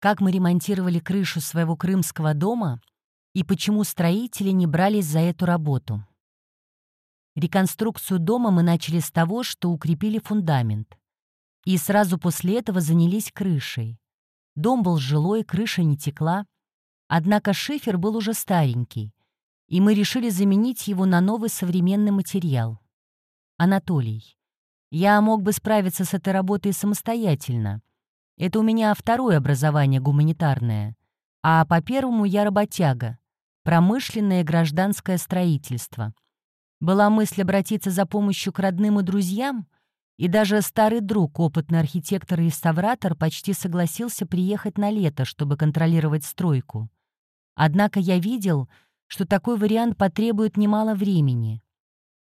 как мы ремонтировали крышу своего крымского дома и почему строители не брались за эту работу. Реконструкцию дома мы начали с того, что укрепили фундамент. И сразу после этого занялись крышей. Дом был жилой, крыша не текла. Однако шифер был уже старенький, и мы решили заменить его на новый современный материал. Анатолий. Я мог бы справиться с этой работой самостоятельно. Это у меня второе образование гуманитарное. А по первому я работяга. Промышленное гражданское строительство. Была мысль обратиться за помощью к родным и друзьям, и даже старый друг, опытный архитектор и реставратор, почти согласился приехать на лето, чтобы контролировать стройку. Однако я видел, что такой вариант потребует немало времени.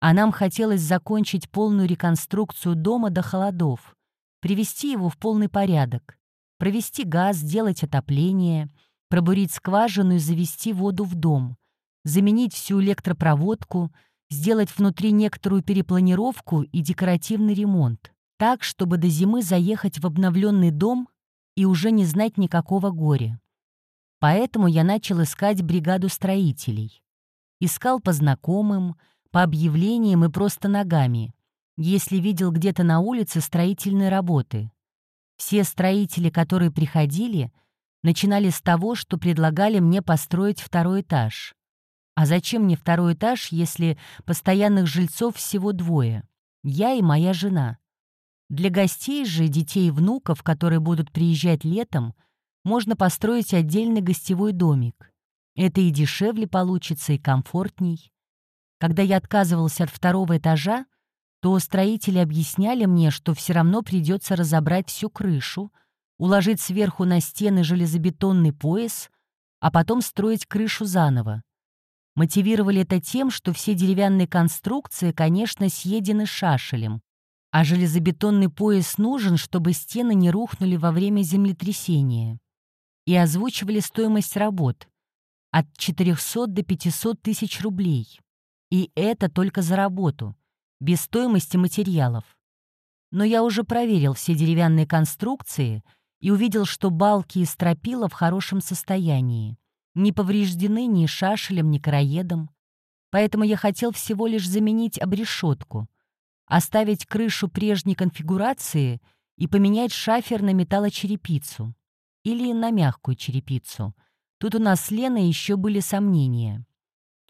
А нам хотелось закончить полную реконструкцию дома до холодов, привести его в полный порядок, провести газ, сделать отопление, пробурить скважину и завести воду в дом, заменить всю электропроводку — сделать внутри некоторую перепланировку и декоративный ремонт, так, чтобы до зимы заехать в обновленный дом и уже не знать никакого горя. Поэтому я начал искать бригаду строителей. Искал по знакомым, по объявлениям и просто ногами, если видел где-то на улице строительные работы. Все строители, которые приходили, начинали с того, что предлагали мне построить второй этаж. А зачем мне второй этаж, если постоянных жильцов всего двое? Я и моя жена. Для гостей же, детей и внуков, которые будут приезжать летом, можно построить отдельный гостевой домик. Это и дешевле получится, и комфортней. Когда я отказывался от второго этажа, то строители объясняли мне, что все равно придется разобрать всю крышу, уложить сверху на стены железобетонный пояс, а потом строить крышу заново. Мотивировали это тем, что все деревянные конструкции, конечно, съедены шашелем, а железобетонный пояс нужен, чтобы стены не рухнули во время землетрясения. И озвучивали стоимость работ от 400 до 500 тысяч рублей. И это только за работу, без стоимости материалов. Но я уже проверил все деревянные конструкции и увидел, что балки и стропила в хорошем состоянии не повреждены ни шашелем, ни короедом. Поэтому я хотел всего лишь заменить обрешетку, оставить крышу прежней конфигурации и поменять шафер на металлочерепицу. Или на мягкую черепицу. Тут у нас с Леной еще были сомнения.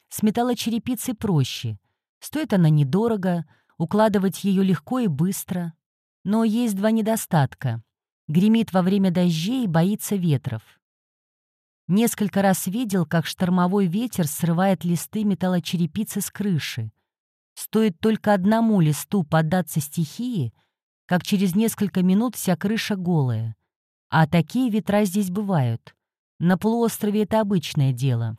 С металлочерепицей проще. Стоит она недорого, укладывать ее легко и быстро. Но есть два недостатка. Гремит во время дождей и боится ветров. Несколько раз видел, как штормовой ветер срывает листы металлочерепицы с крыши. Стоит только одному листу поддаться стихии, как через несколько минут вся крыша голая. А такие ветра здесь бывают. На полуострове это обычное дело.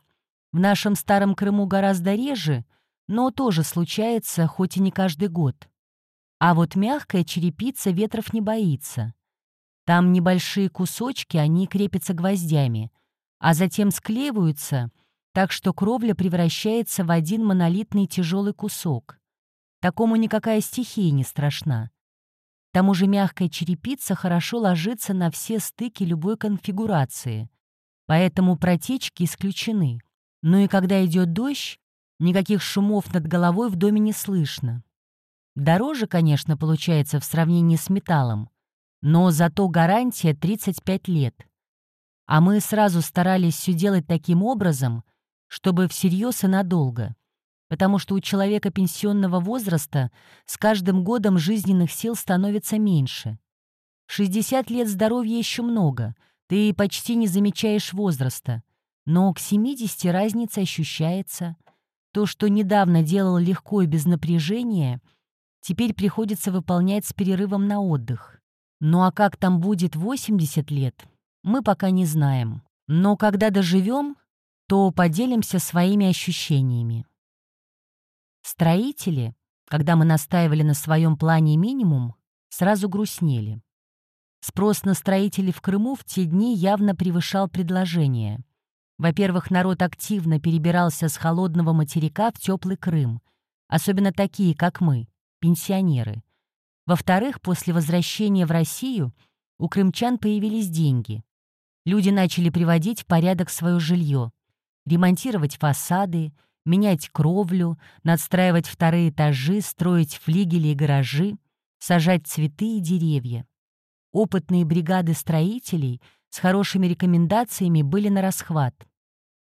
В нашем старом Крыму гораздо реже, но тоже случается, хоть и не каждый год. А вот мягкая черепица ветров не боится. Там небольшие кусочки, они крепятся гвоздями — а затем склеиваются, так что кровля превращается в один монолитный тяжелый кусок. Такому никакая стихия не страшна. К тому же мягкая черепица хорошо ложится на все стыки любой конфигурации, поэтому протечки исключены. Ну и когда идет дождь, никаких шумов над головой в доме не слышно. Дороже, конечно, получается в сравнении с металлом, но зато гарантия 35 лет. А мы сразу старались все делать таким образом, чтобы всерьез и надолго, потому что у человека пенсионного возраста с каждым годом жизненных сил становится меньше. 60 лет здоровья еще много, ты почти не замечаешь возраста, но к 70 разница ощущается. То, что недавно делал легко и без напряжения, теперь приходится выполнять с перерывом на отдых. Ну а как там будет 80 лет, мы пока не знаем. Но когда доживем, то поделимся своими ощущениями. Строители, когда мы настаивали на своем плане минимум, сразу грустнели. Спрос на строителей в Крыму в те дни явно превышал предложение. Во-первых, народ активно перебирался с холодного материка в теплый Крым, особенно такие, как мы, пенсионеры. Во-вторых, после возвращения в Россию у крымчан появились деньги. Люди начали приводить в порядок свое жилье, ремонтировать фасады, менять кровлю, надстраивать вторые этажи, строить флигели и гаражи, сажать цветы и деревья. Опытные бригады строителей с хорошими рекомендациями были на расхват.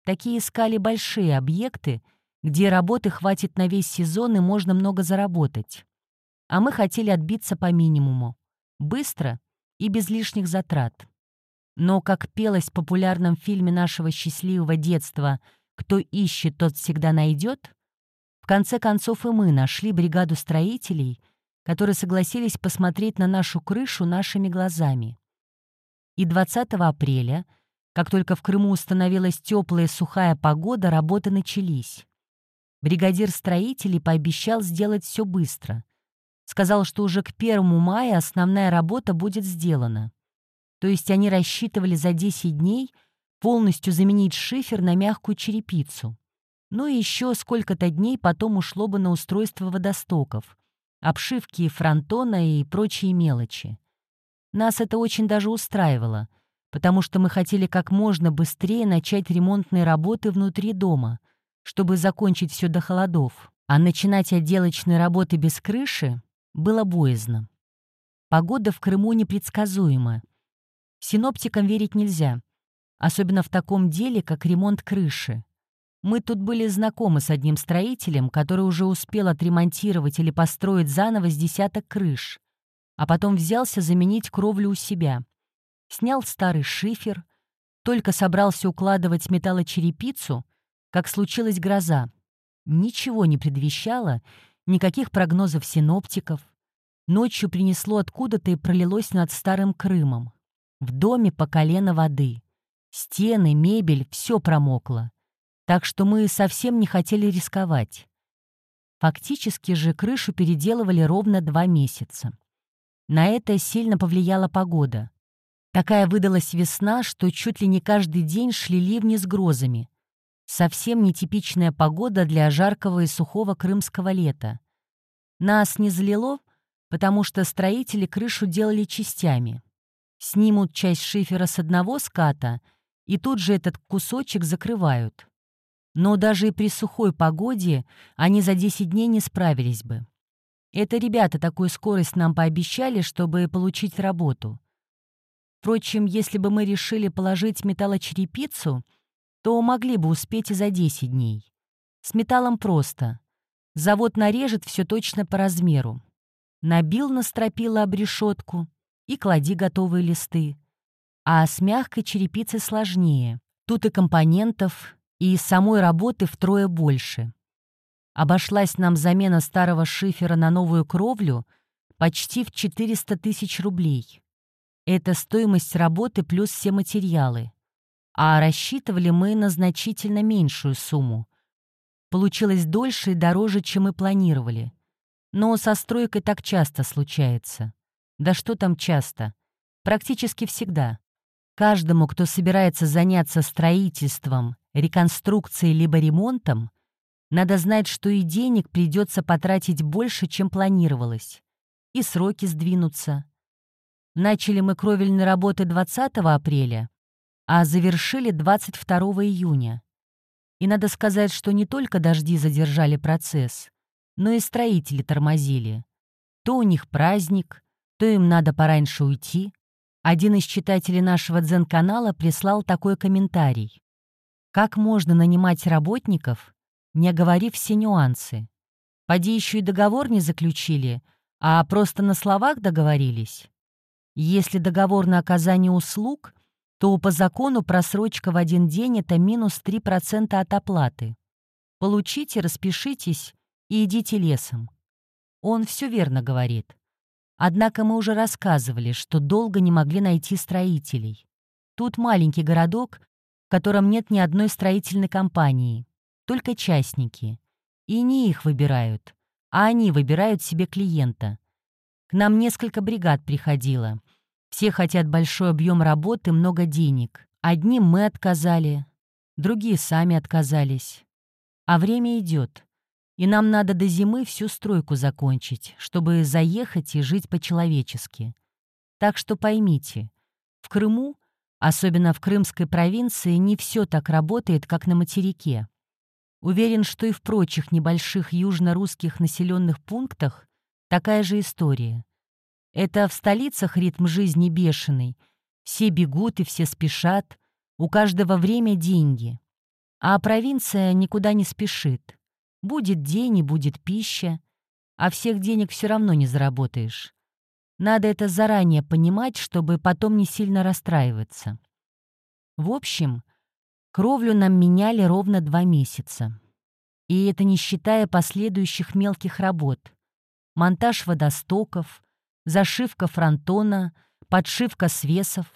Такие искали большие объекты, где работы хватит на весь сезон и можно много заработать. А мы хотели отбиться по минимуму. Быстро и без лишних затрат. Но, как пелось в популярном фильме нашего счастливого детства «Кто ищет, тот всегда найдет», в конце концов и мы нашли бригаду строителей, которые согласились посмотреть на нашу крышу нашими глазами. И 20 апреля, как только в Крыму установилась теплая сухая погода, работы начались. Бригадир строителей пообещал сделать все быстро. Сказал, что уже к 1 мая основная работа будет сделана. То есть они рассчитывали за 10 дней полностью заменить шифер на мягкую черепицу. Ну и еще сколько-то дней потом ушло бы на устройство водостоков, обшивки фронтона и прочие мелочи. Нас это очень даже устраивало, потому что мы хотели как можно быстрее начать ремонтные работы внутри дома, чтобы закончить все до холодов, а начинать отделочные работы без крыши было боязно. Погода в Крыму непредсказуема, Синоптикам верить нельзя, особенно в таком деле, как ремонт крыши. Мы тут были знакомы с одним строителем, который уже успел отремонтировать или построить заново с десяток крыш, а потом взялся заменить кровлю у себя. Снял старый шифер, только собрался укладывать металлочерепицу, как случилась гроза. Ничего не предвещало, никаких прогнозов синоптиков. Ночью принесло откуда-то и пролилось над старым Крымом. В доме по колено воды. Стены, мебель — все промокло. Так что мы совсем не хотели рисковать. Фактически же крышу переделывали ровно два месяца. На это сильно повлияла погода. Такая выдалась весна, что чуть ли не каждый день шли ливни с грозами. Совсем нетипичная погода для жаркого и сухого крымского лета. Нас не залило, потому что строители крышу делали частями. Снимут часть шифера с одного ската и тут же этот кусочек закрывают. Но даже и при сухой погоде они за 10 дней не справились бы. Это ребята такую скорость нам пообещали, чтобы получить работу. Впрочем, если бы мы решили положить металлочерепицу, то могли бы успеть и за 10 дней. С металлом просто. Завод нарежет все точно по размеру. Набил на стропила об решетку, и клади готовые листы. А с мягкой черепицей сложнее. Тут и компонентов, и самой работы втрое больше. Обошлась нам замена старого шифера на новую кровлю почти в 400 тысяч рублей. Это стоимость работы плюс все материалы. А рассчитывали мы на значительно меньшую сумму. Получилось дольше и дороже, чем мы планировали. Но со стройкой так часто случается. Да что там часто? Практически всегда. Каждому, кто собирается заняться строительством, реконструкцией либо ремонтом, надо знать, что и денег придется потратить больше, чем планировалось. И сроки сдвинутся. Начали мы кровельные работы 20 апреля, а завершили 22 июня. И надо сказать, что не только дожди задержали процесс, но и строители тормозили. То у них праздник, то им надо пораньше уйти. Один из читателей нашего дзен-канала прислал такой комментарий. Как можно нанимать работников, не оговорив все нюансы? Поди еще и договор не заключили, а просто на словах договорились. Если договор на оказание услуг, то по закону просрочка в один день — это минус 3% от оплаты. Получите, распишитесь и идите лесом. Он все верно говорит. Однако мы уже рассказывали, что долго не могли найти строителей. Тут маленький городок, в котором нет ни одной строительной компании, только частники. И не их выбирают, а они выбирают себе клиента. К нам несколько бригад приходило. Все хотят большой объем работы, много денег. Одним мы отказали, другие сами отказались. А время идет и нам надо до зимы всю стройку закончить, чтобы заехать и жить по-человечески. Так что поймите, в Крыму Особенно в крымской провинции не все так работает, как на материке. Уверен, что и в прочих небольших южно-русских населенных пунктах такая же история. Это в столицах ритм жизни бешеный. Все бегут и все спешат, у каждого время деньги. А провинция никуда не спешит. Будет день и будет пища, а всех денег все равно не заработаешь. Надо это заранее понимать, чтобы потом не сильно расстраиваться. В общем, кровлю нам меняли ровно два месяца. И это не считая последующих мелких работ. Монтаж водостоков, зашивка фронтона, подшивка свесов.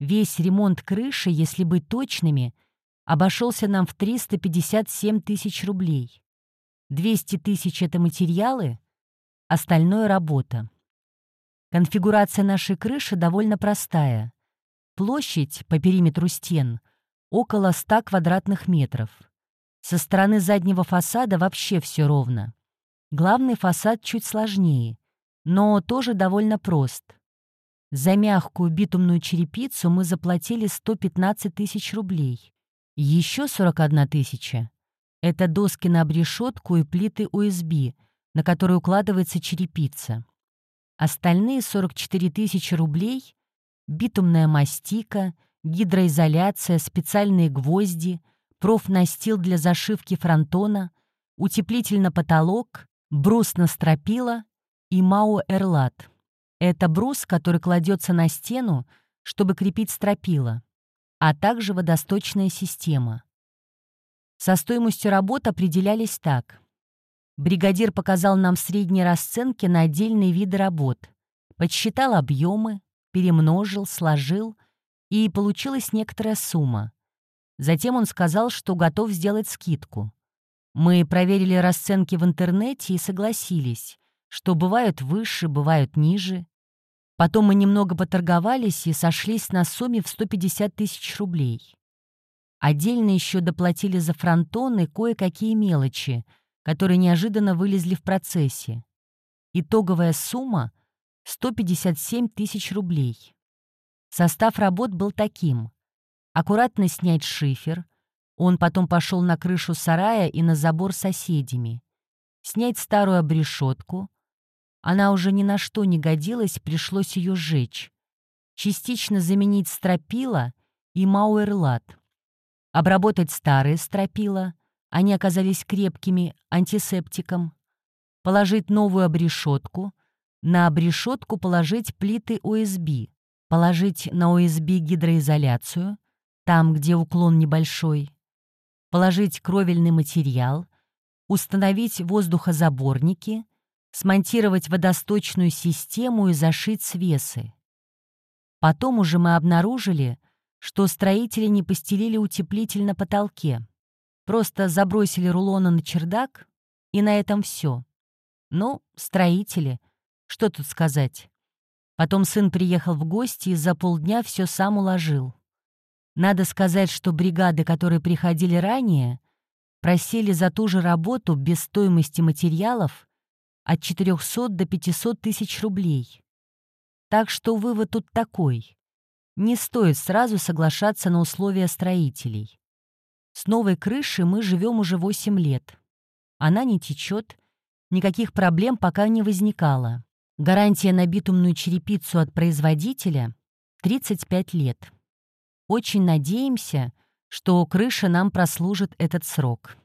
Весь ремонт крыши, если быть точными, обошелся нам в 357 тысяч рублей. 200 тысяч — это материалы, остальное — работа. Конфигурация нашей крыши довольно простая. Площадь по периметру стен около 100 квадратных метров. Со стороны заднего фасада вообще все ровно. Главный фасад чуть сложнее, но тоже довольно прост. За мягкую битумную черепицу мы заплатили 115 тысяч рублей. Еще 41 тысяча — это доски на обрешетку и плиты USB, на которые укладывается черепица. Остальные 44 тысячи рублей — битумная мастика, гидроизоляция, специальные гвозди, профнастил для зашивки фронтона, утеплитель на потолок, брус на стропила и мау-эрлат. Это брус, который кладется на стену, чтобы крепить стропила, а также водосточная система. Со стоимостью работ определялись так. Бригадир показал нам средние расценки на отдельные виды работ, подсчитал объемы, перемножил, сложил, и получилась некоторая сумма. Затем он сказал, что готов сделать скидку. Мы проверили расценки в интернете и согласились, что бывают выше, бывают ниже. Потом мы немного поторговались и сошлись на сумме в 150 тысяч рублей. Отдельно еще доплатили за фронтон и кое-какие мелочи — которые неожиданно вылезли в процессе. Итоговая сумма — 157 тысяч рублей. Состав работ был таким. Аккуратно снять шифер, он потом пошел на крышу сарая и на забор соседями. Снять старую обрешетку. Она уже ни на что не годилась, пришлось ее сжечь. Частично заменить стропила и мауэрлат. Обработать старые стропила — они оказались крепкими антисептиком. Положить новую обрешетку. На обрешетку положить плиты ОСБ. Положить на ОСБ гидроизоляцию, там, где уклон небольшой. Положить кровельный материал. Установить воздухозаборники. Смонтировать водосточную систему и зашить свесы. Потом уже мы обнаружили, что строители не постелили утеплитель на потолке. Просто забросили рулоны на чердак, и на этом все. Ну, строители, что тут сказать. Потом сын приехал в гости и за полдня все сам уложил. Надо сказать, что бригады, которые приходили ранее, просили за ту же работу без стоимости материалов от 400 до 500 тысяч рублей. Так что вывод тут такой. Не стоит сразу соглашаться на условия строителей. С новой крышей мы живем уже 8 лет. Она не течет, никаких проблем пока не возникало. Гарантия на битумную черепицу от производителя — 35 лет. Очень надеемся, что крыша нам прослужит этот срок.